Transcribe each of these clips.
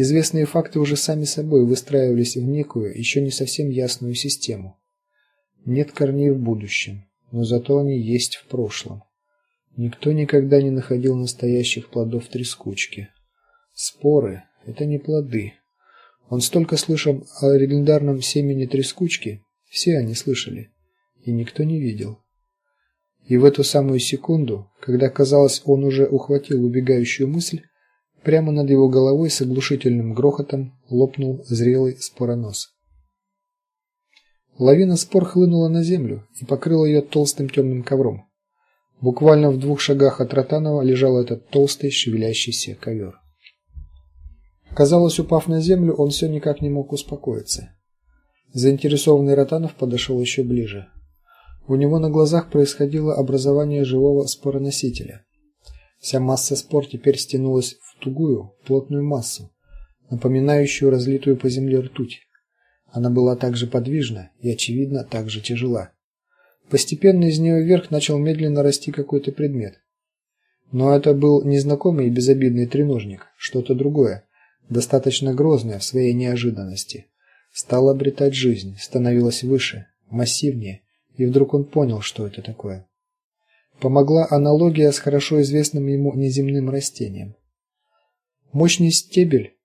Известные факты уже сами собой выстраивались в некую, еще не совсем ясную систему. Нет корней в будущем, но зато они есть в прошлом. Никто никогда не находил настоящих плодов трескучки. Споры это не плоды. Он столько слышал о легендарном семени трескучки, все они слышали, и никто не видел. И в эту самую секунду, когда казалось, он уже ухватил убегающую мысль, прямо над его головой с оглушительным грохотом лопнул зрелый споронос. Лавина спор хлынула на землю и покрыла ее толстым темным ковром. Буквально в двух шагах от Ротанова лежал этот толстый шевелящийся ковер. Казалось, упав на землю, он все никак не мог успокоиться. Заинтересованный Ротанов подошел еще ближе. У него на глазах происходило образование живого спороносителя. Вся масса спор теперь стянулась тугую, плотную массу, напоминающую разлитую по земле ртуть. Она была также подвижна и очевидно также тяжела. Постепенно из нее вверх начал медленно расти какой-то предмет. Но это был незнакомый и безобидный треножник, что-то другое, достаточно грозное в своей неожиданности. Стало обретать жизнь, становилось выше, массивнее и вдруг он понял, что это такое. Помогла аналогия с хорошо известным ему неземным растением. Мощный стебель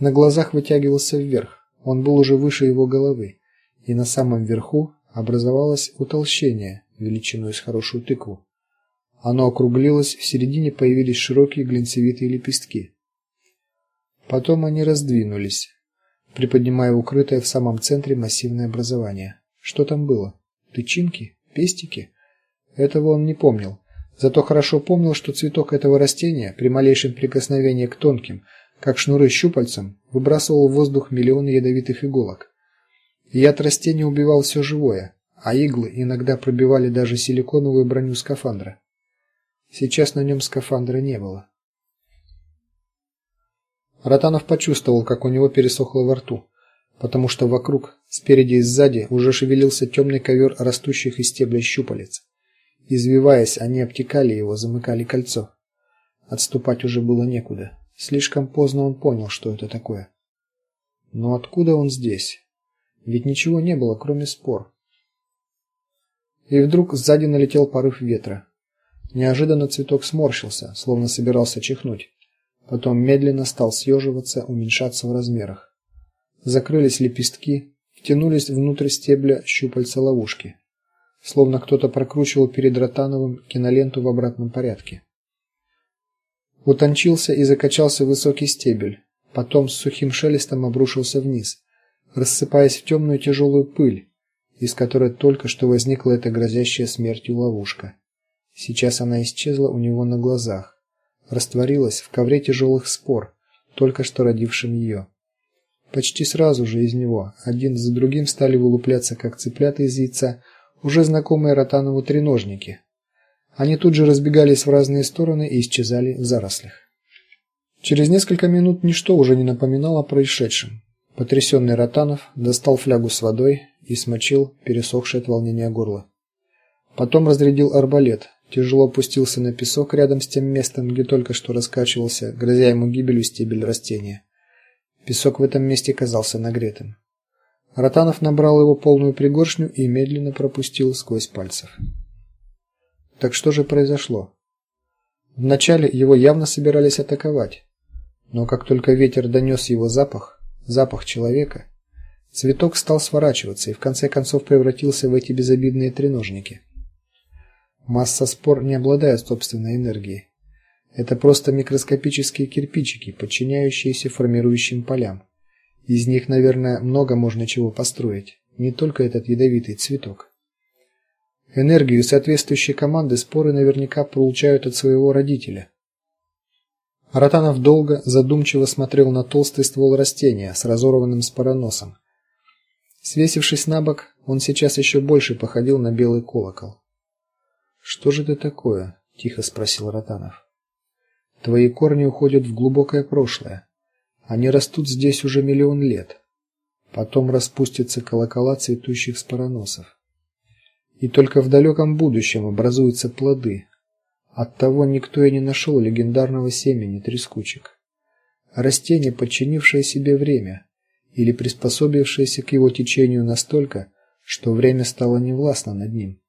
на глазах вытягивался вверх. Он был уже выше его головы, и на самом верху образовалось утолщение величиной с хорошую тыкву. Оно округлилось, в середине появились широкие глинцевитые лепестки. Потом они раздвинулись, приподнимая укрытое в самом центре массивное образование. Что там было? Тычинки? Пестики? Этого он не помнил. Зато хорошо помнил, что цветок этого растения при малейшем прикосновении к тонким, как шнуры щупальцам, выбрасывал в воздух миллионы ядовитых иголок. Яд растения убивал все живое, а иглы иногда пробивали даже силиконовую броню скафандра. Сейчас на нем скафандра не было. Ротанов почувствовал, как у него пересохло во рту потому что вокруг, спереди и сзади, уже шевелился темный ковер растущих из стебля щупалец. Извиваясь, они обтекали его, замыкали кольцо. Отступать уже было некуда. Слишком поздно он понял, что это такое. Но откуда он здесь? Ведь ничего не было, кроме спор. И вдруг сзади налетел порыв ветра. Неожиданно цветок сморщился, словно собирался чихнуть. Потом медленно стал съеживаться, уменьшаться в размерах закрылись лепестки, втянулись внутрь стебля щупальца ловушки, словно кто-то прокручивал перед Ротановым киноленту в обратном порядке. Утончился и закачался высокий стебель, потом с сухим шелестом обрушился вниз, рассыпаясь в темную тяжелую пыль, из которой только что возникла эта грозящая смертью ловушка. Сейчас она исчезла у него на глазах, растворилась в ковре тяжелых спор, только что родившем ее. Почти сразу же из него один за другим стали вылупляться, как цыплята из яйца, уже знакомые Ротанову треножники. Они тут же разбегались в разные стороны и исчезали в зарослях. Через несколько минут ничто уже не напоминало о происшедшем. Потрясенный Ротанов достал флягу с водой и смочил пересохшее от волнения горло. Потом разрядил арбалет, тяжело опустился на песок рядом с тем местом, где только что раскачивался, грозя ему гибелью стебель растения. Песок в этом месте казался нагретым. Ротанов набрал его полную пригоршню и медленно пропустил сквозь пальцев. Так что же произошло? Вначале его явно собирались атаковать, но как только ветер донес его запах, запах человека, цветок стал сворачиваться и в конце концов превратился в эти безобидные треножники. Масса спор не обладает собственной энергией. Это просто микроскопические кирпичики, подчиняющиеся формирующим полям. Из них, наверное, много можно чего построить, не только этот ядовитый цветок. Энергию соответствующей команды споры наверняка получают от своего родителя. Ротанов долго задумчиво смотрел на толстый ствол растения с разорванным спороносом. Свесившись на бок, он сейчас еще больше походил на белый колокол. Что же это такое? тихо спросил Ротанов. Твои корни уходят в глубокое прошлое. Они растут здесь уже миллион лет. Потом распустятся колокола цветущих спороносов. И только в далеком будущем образуются плоды. Оттого никто и не нашел легендарного семени трескучек. растение, подчинившее себе время или приспособившееся к его течению настолько, что время стало невластно над ним.